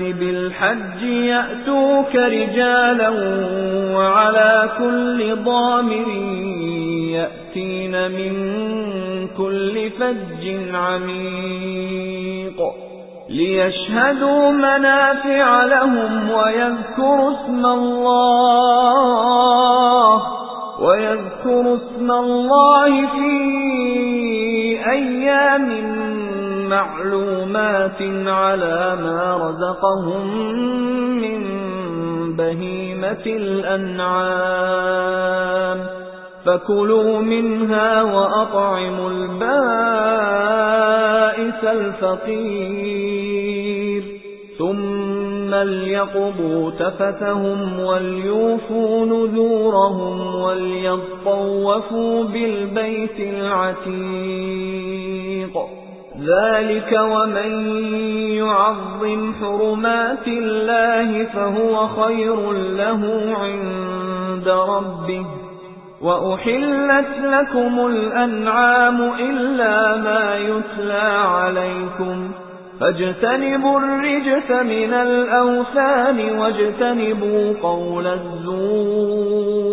بِالْحَجِّ يَأْتُوكَ رِجَالًا وَعَلَى كُلِّ ضَامِرٍ يَأْتِينَ مِنْ كُلِّ فَجٍّ عَمِيقٍ. لِيَشْهَدُوا مَنَافِعَ لَهُمْ وَيَذْكُرُوا اسْمَ اللَّهِ وَيَذْكُرُوا اسْمَ اللَّهِ فِي أَيَّامٍ مَّعْلُومَاتٍ عَلَى مَا رَزَقَهُم مِّن بَهِيمَةِ الْأَنْعَامِ. فَكُلُوا مِنْهَا وَأَطْعِمُوا الْبَائِسَ الْفَقِيرَ. ثُمَّ لْيَقْضُوا تَفَثَهُمْ وَلْيُوفُوا نُذُورَهُمْ وَلْيَطَّوَّفُوا بِالْبَيْتِ الْعَتِيقِ. ذَلِكَ وَمَن يُعَظِّمْ حُرُمَاتِ اللَّهِ فَهُوَ خَيْرٌ لَّهُ عِندَ رَبِّهِ وَأُحِلَّتْ لَكُمُ الْأَنْعَامُ إِلَّا مَا يُتْلَى عَلَيْكُمْ فَاجْتَنِبُوا الرِّجْسَ مِنَ الْأَوْثَانِ وَاجْتَنِبُوا قَوْلَ الزُّورِ